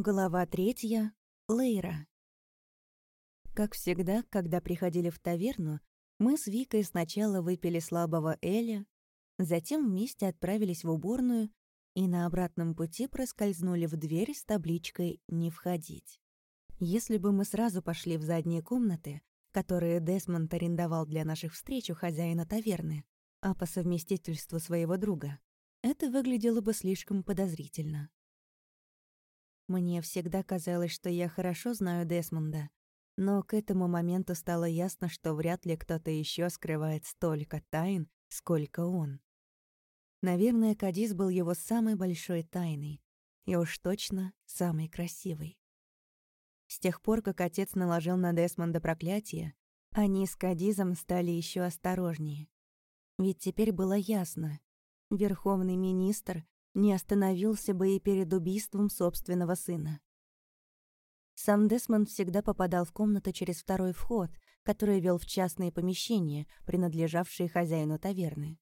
Глава третья. Лейра. Как всегда, когда приходили в таверну, мы с Викой сначала выпили слабого Эля, затем вместе отправились в уборную и на обратном пути проскользнули в дверь с табличкой «Не входить». Если бы мы сразу пошли в задние комнаты, которые Десмонд арендовал для наших встреч у хозяина таверны, а по совместительству своего друга, это выглядело бы слишком подозрительно. Мне всегда казалось, что я хорошо знаю Десмонда, но к этому моменту стало ясно, что вряд ли кто-то еще скрывает столько тайн, сколько он. Наверное, Кадис был его самой большой тайной, и уж точно самой красивой. С тех пор, как отец наложил на Десмонда проклятие, они с Кадизом стали еще осторожнее. Ведь теперь было ясно, верховный министр не остановился бы и перед убийством собственного сына. Сам Десмонд всегда попадал в комнату через второй вход, который вел в частные помещения, принадлежавшие хозяину таверны.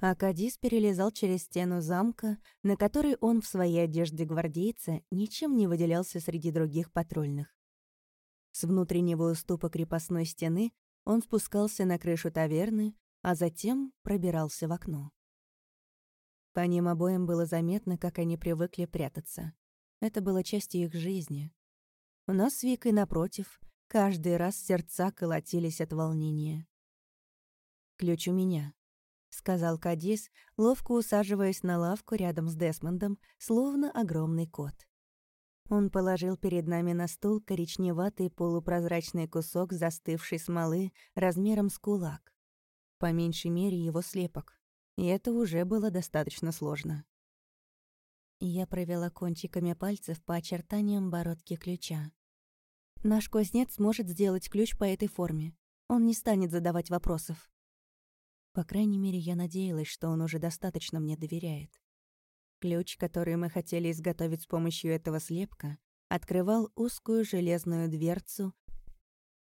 А Кадис перелезал через стену замка, на которой он в своей одежде гвардейца ничем не выделялся среди других патрульных. С внутреннего уступа крепостной стены он спускался на крышу таверны, а затем пробирался в окно. По ним обоим было заметно, как они привыкли прятаться. Это было частью их жизни. У нас с Викой, напротив, каждый раз сердца колотились от волнения. «Ключ у меня», — сказал Кадис, ловко усаживаясь на лавку рядом с Десмондом, словно огромный кот. Он положил перед нами на стул коричневатый полупрозрачный кусок застывшей смолы размером с кулак. По меньшей мере его слепок и это уже было достаточно сложно. Я провела кончиками пальцев по очертаниям бородки ключа. Наш кузнец сможет сделать ключ по этой форме. Он не станет задавать вопросов. По крайней мере, я надеялась, что он уже достаточно мне доверяет. Ключ, который мы хотели изготовить с помощью этого слепка, открывал узкую железную дверцу,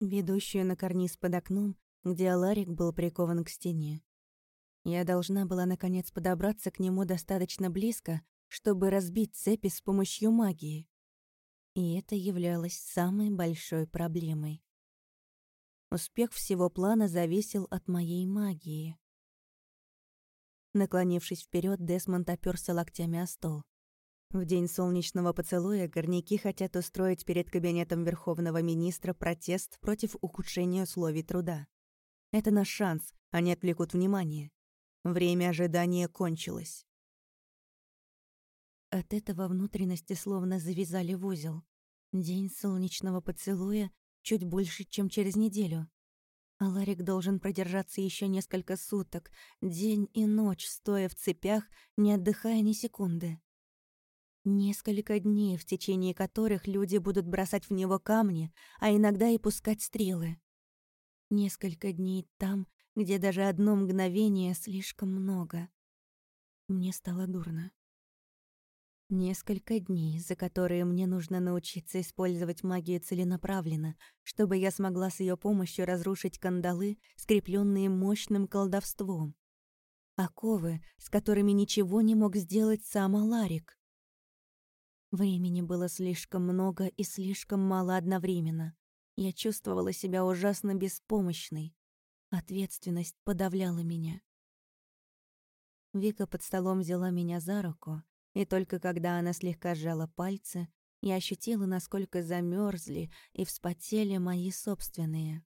ведущую на карниз под окном, где Аларик был прикован к стене. Я должна была, наконец, подобраться к нему достаточно близко, чтобы разбить цепи с помощью магии. И это являлось самой большой проблемой. Успех всего плана зависел от моей магии. Наклонившись вперед, Десмонд оперся локтями о стол. В день солнечного поцелуя горняки хотят устроить перед кабинетом Верховного Министра протест против ухудшения условий труда. Это наш шанс, они отвлекут внимание. Время ожидания кончилось. От этого внутренности словно завязали в узел. День солнечного поцелуя чуть больше, чем через неделю. А Ларик должен продержаться еще несколько суток, день и ночь, стоя в цепях, не отдыхая ни секунды. Несколько дней, в течение которых люди будут бросать в него камни, а иногда и пускать стрелы. Несколько дней там, где даже одно мгновение слишком много. Мне стало дурно. Несколько дней, за которые мне нужно научиться использовать магию целенаправленно, чтобы я смогла с ее помощью разрушить кандалы, скрепленные мощным колдовством. Оковы, с которыми ничего не мог сделать сам Аларик. Времени было слишком много и слишком мало одновременно. Я чувствовала себя ужасно беспомощной. Ответственность подавляла меня. Вика под столом взяла меня за руку, и только когда она слегка сжала пальцы, я ощутила, насколько замерзли и вспотели мои собственные.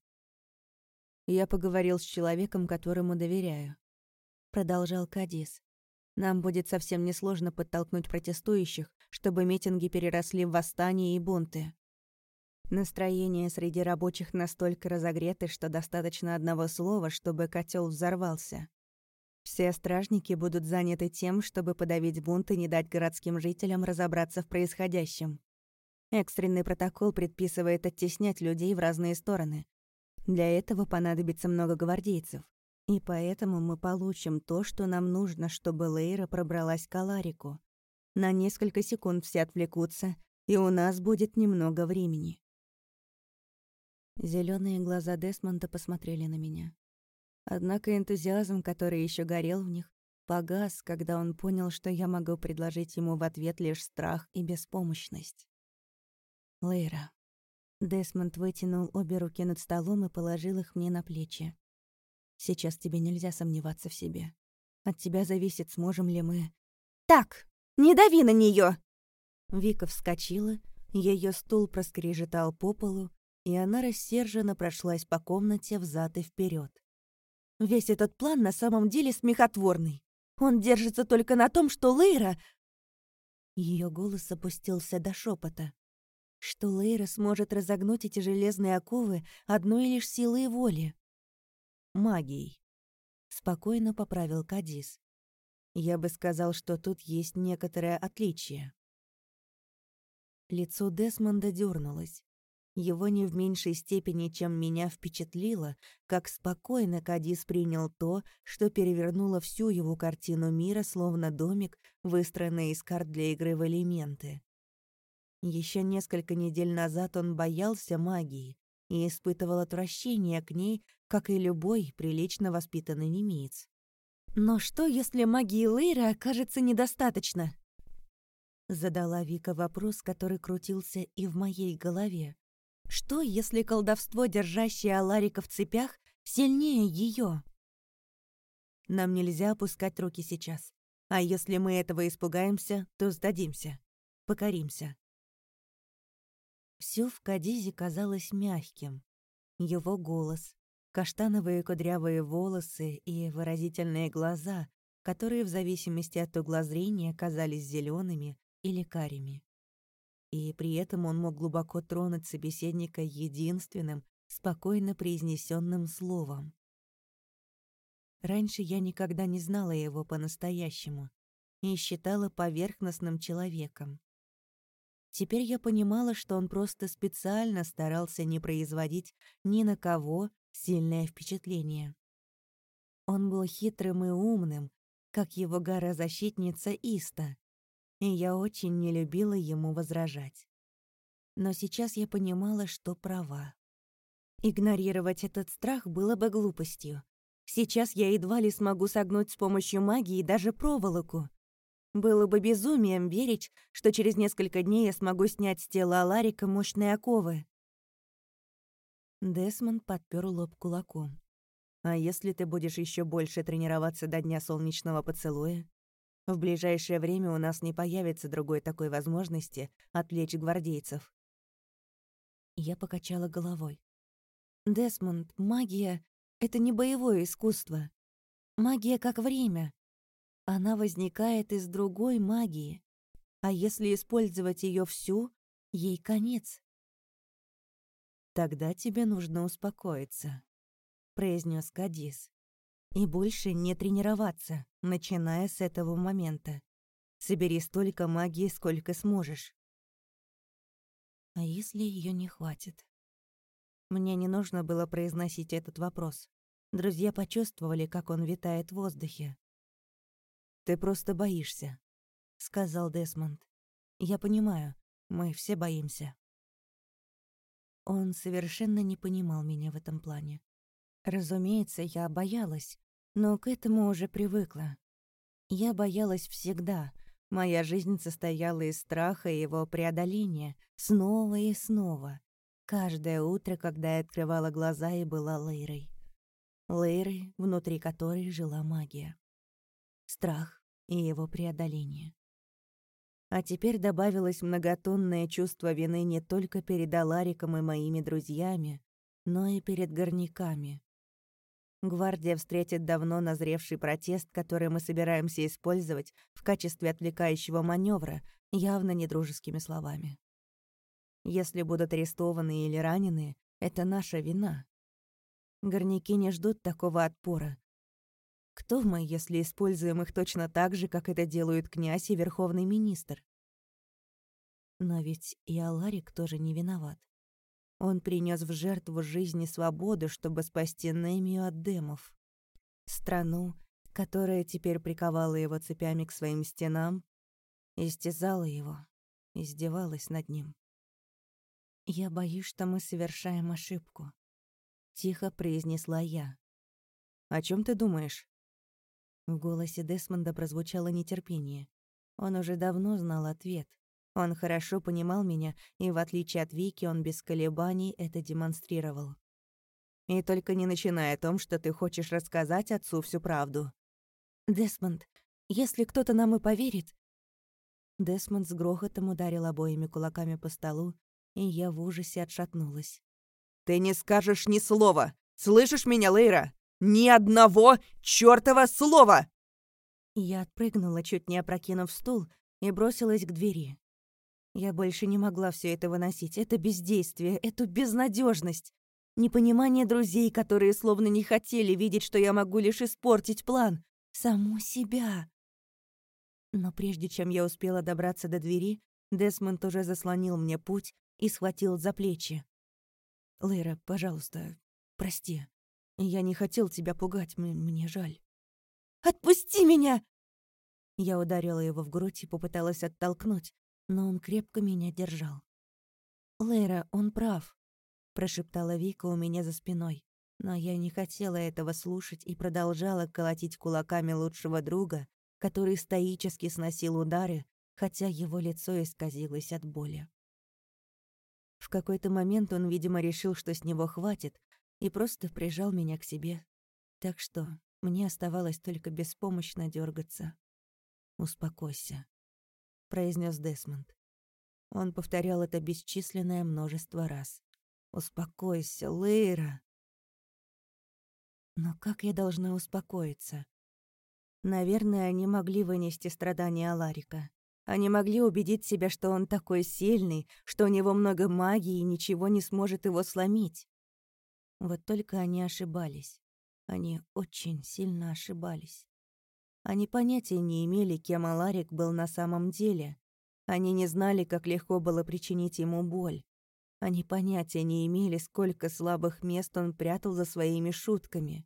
«Я поговорил с человеком, которому доверяю», — продолжал Кадис. «Нам будет совсем несложно подтолкнуть протестующих, чтобы митинги переросли в восстания и бунты. Настроение среди рабочих настолько разогреты, что достаточно одного слова, чтобы котел взорвался. Все стражники будут заняты тем, чтобы подавить бунт и не дать городским жителям разобраться в происходящем. Экстренный протокол предписывает оттеснять людей в разные стороны. Для этого понадобится много гвардейцев. И поэтому мы получим то, что нам нужно, чтобы Лейра пробралась к Аларику. На несколько секунд все отвлекутся, и у нас будет немного времени. Зеленые глаза Десмонда посмотрели на меня. Однако энтузиазм, который еще горел в них, погас, когда он понял, что я могу предложить ему в ответ лишь страх и беспомощность. Лейра. Десмонд вытянул обе руки над столом и положил их мне на плечи. Сейчас тебе нельзя сомневаться в себе. От тебя зависит, сможем ли мы... «Так, не дави на нее! Вика вскочила, ее стул проскрежетал по полу, и она рассерженно прошлась по комнате взад и вперед. Весь этот план на самом деле смехотворный. Он держится только на том, что Лейра... Ее голос опустился до шепота. Что Лейра сможет разогнуть эти железные оковы одной лишь силой воли. Магией. Спокойно поправил Кадис. Я бы сказал, что тут есть некоторое отличие. Лицо Десмонда дернулось. Его не в меньшей степени, чем меня впечатлило, как спокойно Кадис принял то, что перевернуло всю его картину мира, словно домик, выстроенный из карт для игры в элементы. Еще несколько недель назад он боялся магии и испытывал отвращение к ней, как и любой прилично воспитанный немец. «Но что, если магии Лейры окажется недостаточно?» Задала Вика вопрос, который крутился и в моей голове. Что, если колдовство, держащее Аларика в цепях, сильнее ее? Нам нельзя опускать руки сейчас. А если мы этого испугаемся, то сдадимся. Покоримся. Всё в Кадизе казалось мягким. Его голос, каштановые кудрявые волосы и выразительные глаза, которые в зависимости от угла зрения казались зелеными или карими и при этом он мог глубоко тронуть собеседника единственным, спокойно произнесенным словом. Раньше я никогда не знала его по-настоящему и считала поверхностным человеком. Теперь я понимала, что он просто специально старался не производить ни на кого сильное впечатление. Он был хитрым и умным, как его гора-защитница Иста, и я очень не любила ему возражать. Но сейчас я понимала, что права. Игнорировать этот страх было бы глупостью. Сейчас я едва ли смогу согнуть с помощью магии даже проволоку. Было бы безумием верить, что через несколько дней я смогу снять с тела Аларика мощные оковы. Десмонд подпер лоб кулаком. «А если ты будешь еще больше тренироваться до дня солнечного поцелуя? В ближайшее время у нас не появится другой такой возможности отвлечь гвардейцев. Я покачала головой. Десмонд, магия — это не боевое искусство. Магия как время. Она возникает из другой магии. А если использовать ее всю, ей конец. «Тогда тебе нужно успокоиться», — произнес Кадис. И больше не тренироваться, начиная с этого момента. Собери столько магии, сколько сможешь. А если ее не хватит? Мне не нужно было произносить этот вопрос. Друзья почувствовали, как он витает в воздухе. «Ты просто боишься», — сказал Десмонд. «Я понимаю, мы все боимся». Он совершенно не понимал меня в этом плане. Разумеется, я боялась, но к этому уже привыкла. Я боялась всегда. Моя жизнь состояла из страха и его преодоления, снова и снова. Каждое утро, когда я открывала глаза и была Лейрой. Лейрой, внутри которой жила магия. Страх и его преодоление. А теперь добавилось многотонное чувство вины не только перед Алариком и моими друзьями, но и перед горняками, Гвардия встретит давно назревший протест, который мы собираемся использовать в качестве отвлекающего маневра, явно недружескими словами. Если будут арестованы или ранены, это наша вина. Горняки не ждут такого отпора. Кто мы, если используем их точно так же, как это делают князь и верховный министр? Но ведь и Аларик тоже не виноват. Он принес в жертву жизни свободу, чтобы спасти Немию от демов. Страну, которая теперь приковала его цепями к своим стенам, истязала его, издевалась над ним. «Я боюсь, что мы совершаем ошибку», — тихо произнесла я. «О чем ты думаешь?» В голосе Десмонда прозвучало нетерпение. Он уже давно знал ответ, Он хорошо понимал меня, и в отличие от Вики, он без колебаний это демонстрировал. И только не начинай о том, что ты хочешь рассказать отцу всю правду. Десмонд, если кто-то нам и поверит... Десмонд с грохотом ударил обоими кулаками по столу, и я в ужасе отшатнулась. «Ты не скажешь ни слова! Слышишь меня, Лейра? Ни одного чёртова слова!» Я отпрыгнула, чуть не опрокинув стул, и бросилась к двери. Я больше не могла все это выносить, это бездействие, эту безнадежность, непонимание друзей, которые словно не хотели видеть, что я могу лишь испортить план, саму себя. Но прежде чем я успела добраться до двери, Десмонд уже заслонил мне путь и схватил за плечи. «Лейра, пожалуйста, прости. Я не хотел тебя пугать, мне жаль». «Отпусти меня!» Я ударила его в грудь и попыталась оттолкнуть, но он крепко меня держал. «Лейра, он прав», — прошептала Вика у меня за спиной, но я не хотела этого слушать и продолжала колотить кулаками лучшего друга, который стоически сносил удары, хотя его лицо исказилось от боли. В какой-то момент он, видимо, решил, что с него хватит, и просто прижал меня к себе. Так что мне оставалось только беспомощно дергаться. «Успокойся», произнес Десмонд. Он повторял это бесчисленное множество раз. «Успокойся, Лейра!» Но как я должна успокоиться? Наверное, они могли вынести страдания Аларика. Они могли убедить себя, что он такой сильный, что у него много магии и ничего не сможет его сломить. Вот только они ошибались. Они очень сильно ошибались. Они понятия не имели, кем Аларик был на самом деле. Они не знали, как легко было причинить ему боль. Они понятия не имели, сколько слабых мест он прятал за своими шутками.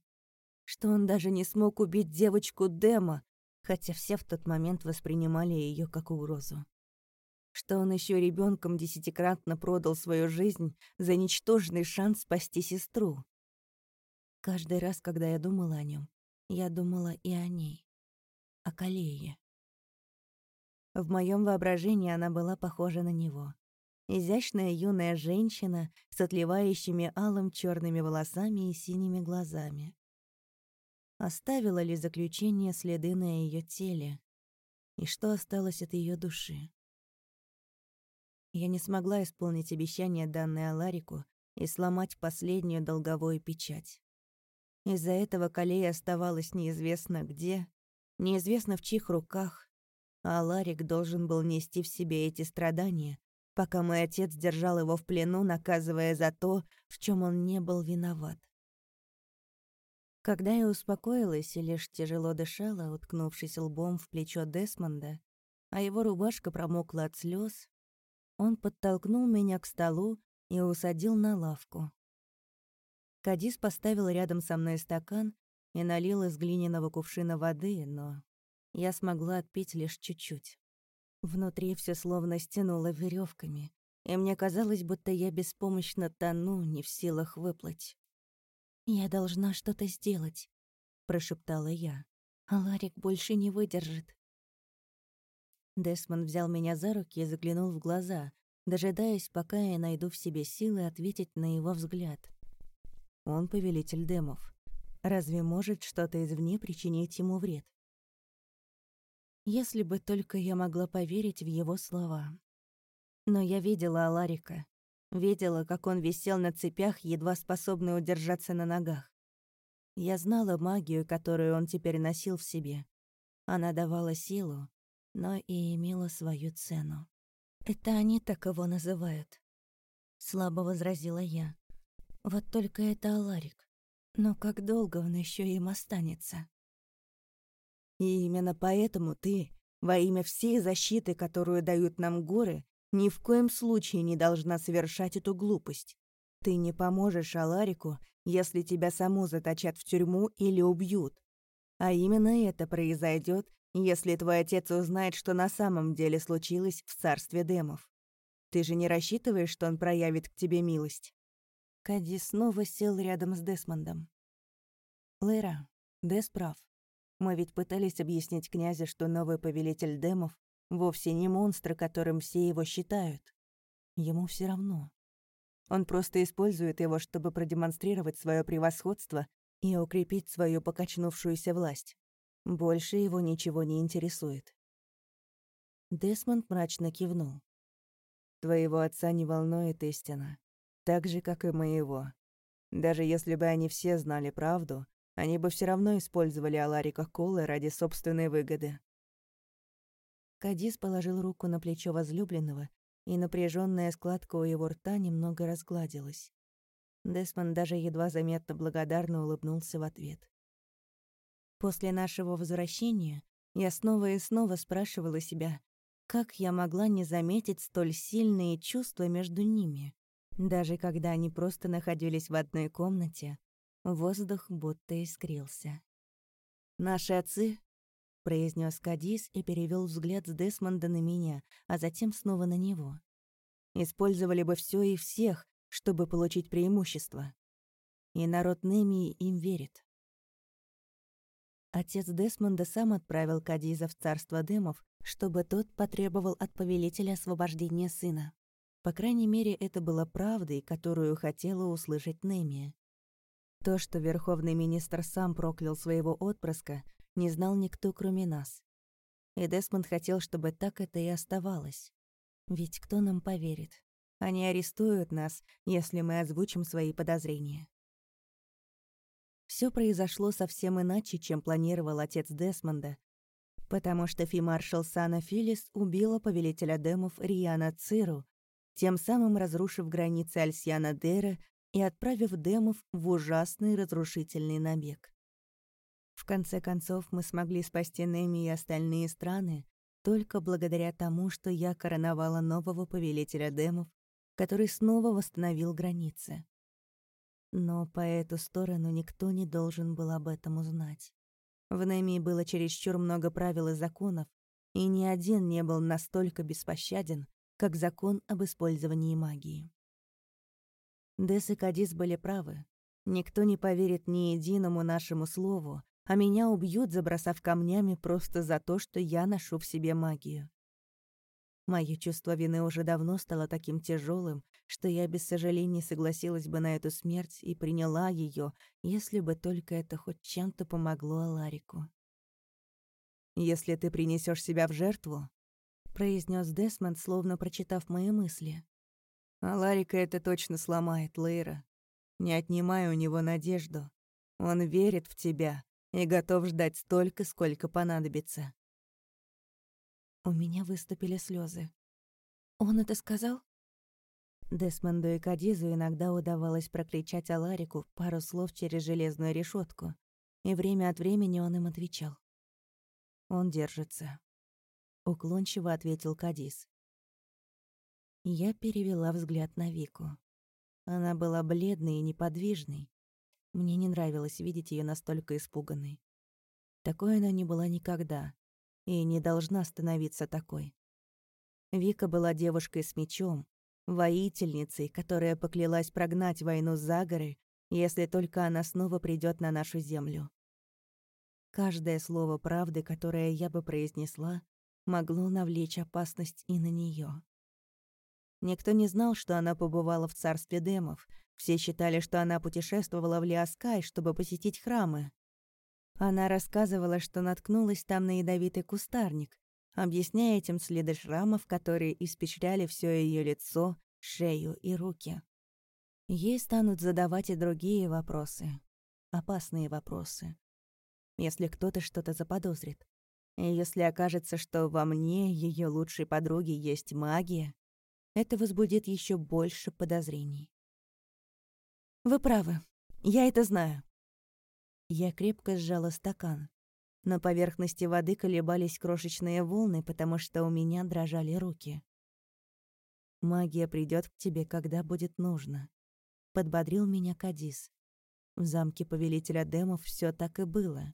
Что он даже не смог убить девочку Дема, хотя все в тот момент воспринимали ее как угрозу. Что он еще ребенком десятикратно продал свою жизнь за ничтожный шанс спасти сестру. Каждый раз, когда я думала о нем, я думала и о ней о Калее. В моем воображении она была похожа на него. Изящная юная женщина с отливающими алым черными волосами и синими глазами. Оставила ли заключение следы на ее теле? И что осталось от ее души? Я не смогла исполнить обещание, данное Аларику, и сломать последнюю долговую печать. Из-за этого Калея оставалась неизвестно где, неизвестно в чьих руках, а Ларик должен был нести в себе эти страдания, пока мой отец держал его в плену, наказывая за то, в чем он не был виноват. Когда я успокоилась и лишь тяжело дышала, уткнувшись лбом в плечо Десмонда, а его рубашка промокла от слез, он подтолкнул меня к столу и усадил на лавку. Кадис поставил рядом со мной стакан и налил из глиняного кувшина воды, но я смогла отпить лишь чуть-чуть. Внутри все словно стянуло веревками, и мне казалось, будто я беспомощно тону, не в силах выплыть. «Я должна что-то сделать», — прошептала я. «А Ларик больше не выдержит». Десмонд взял меня за руки и заглянул в глаза, дожидаясь, пока я найду в себе силы ответить на его взгляд. Он повелитель демов. Разве может что-то извне причинить ему вред? Если бы только я могла поверить в его слова. Но я видела Аларика. Видела, как он висел на цепях, едва способный удержаться на ногах. Я знала магию, которую он теперь носил в себе. Она давала силу, но и имела свою цену. «Это они так его называют», — слабо возразила я. «Вот только это Аларик. Но как долго он еще им останется? И именно поэтому ты, во имя всей защиты, которую дают нам горы, ни в коем случае не должна совершать эту глупость. Ты не поможешь Аларику, если тебя саму заточат в тюрьму или убьют. А именно это произойдет, если твой отец узнает, что на самом деле случилось в царстве демов. Ты же не рассчитываешь, что он проявит к тебе милость? Кади снова сел рядом с Десмондом. «Лейра, Дес прав. Мы ведь пытались объяснить князю, что новый повелитель демов вовсе не монстр, которым все его считают. Ему все равно. Он просто использует его, чтобы продемонстрировать свое превосходство и укрепить свою покачнувшуюся власть. Больше его ничего не интересует. Десмонд мрачно кивнул. «Твоего отца не волнует истина, так же, как и моего. Даже если бы они все знали правду, они бы все равно использовали Аларика Колы ради собственной выгоды». Кадис положил руку на плечо возлюбленного, и напряженная складка у его рта немного разгладилась. Десмонд даже едва заметно благодарно улыбнулся в ответ. После нашего возвращения я снова и снова спрашивала себя, как я могла не заметить столь сильные чувства между ними? Даже когда они просто находились в одной комнате, воздух будто искрился. «Наши отцы», — произнес Кадис и перевел взгляд с Десмонда на меня, а затем снова на него. «Использовали бы все и всех, чтобы получить преимущество. И народ Немии им верит. Отец Десмонда сам отправил Кадиза в царство демов, чтобы тот потребовал от повелителя освобождения сына. По крайней мере, это было правдой, которую хотела услышать Немия. То, что верховный министр сам проклял своего отпрыска, не знал никто, кроме нас. И Десмонд хотел, чтобы так это и оставалось. Ведь кто нам поверит? Они арестуют нас, если мы озвучим свои подозрения. Все произошло совсем иначе, чем планировал отец Десмонда, потому что фимаршал Сана Филис убила повелителя демов Риана Циру, тем самым разрушив границы Альсьяна Дера и отправив демов в ужасный разрушительный набег. В конце концов, мы смогли спасти Неми и остальные страны только благодаря тому, что я короновала нового повелителя демов, который снова восстановил границы. Но по эту сторону никто не должен был об этом узнать. В Немии было чересчур много правил и законов, и ни один не был настолько беспощаден, как закон об использовании магии. Дес и Кадис были правы. Никто не поверит ни единому нашему слову, а меня убьют, забросав камнями просто за то, что я ношу в себе магию. Мое чувство вины уже давно стало таким тяжелым, что я без сожалений согласилась бы на эту смерть и приняла ее, если бы только это хоть чем-то помогло Аларику. «Если ты принесешь себя в жертву», — произнес Десмонд, словно прочитав мои мысли. «Аларика это точно сломает, Лейра. Не отнимай у него надежду. Он верит в тебя и готов ждать столько, сколько понадобится. У меня выступили слезы. «Он это сказал?» Десмонду и Кадизу иногда удавалось прокричать Аларику пару слов через железную решетку, и время от времени он им отвечал. «Он держится», — уклончиво ответил Кадиз. Я перевела взгляд на Вику. Она была бледной и неподвижной. Мне не нравилось видеть ее настолько испуганной. Такой она не была никогда, и не должна становиться такой. Вика была девушкой с мечом, воительницей, которая поклялась прогнать войну за горы, если только она снова придет на нашу землю. Каждое слово правды, которое я бы произнесла, могло навлечь опасность и на нее. Никто не знал, что она побывала в царстве демов. Все считали, что она путешествовала в Лиаскай, чтобы посетить храмы. Она рассказывала, что наткнулась там на ядовитый кустарник, объясняя этим следы шрамов, которые испечряли все ее лицо, шею и руки. Ей станут задавать и другие вопросы. Опасные вопросы. Если кто-то что-то заподозрит. И если окажется, что во мне, ее лучшей подруги, есть магия, это возбудит еще больше подозрений. «Вы правы. Я это знаю», я крепко сжала стакан. На поверхности воды колебались крошечные волны, потому что у меня дрожали руки. «Магия придет к тебе, когда будет нужно», — подбодрил меня Кадис. В замке повелителя демов все так и было.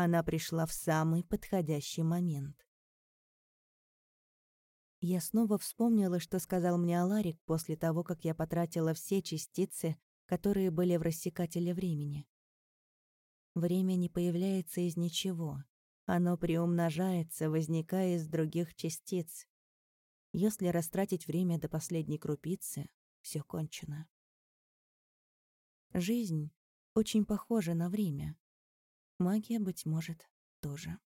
Она пришла в самый подходящий момент. Я снова вспомнила, что сказал мне Аларик после того, как я потратила все частицы, которые были в рассекателе времени. Время не появляется из ничего. Оно приумножается, возникая из других частиц. Если растратить время до последней крупицы, все кончено. Жизнь очень похожа на время. Магия, быть может, тоже.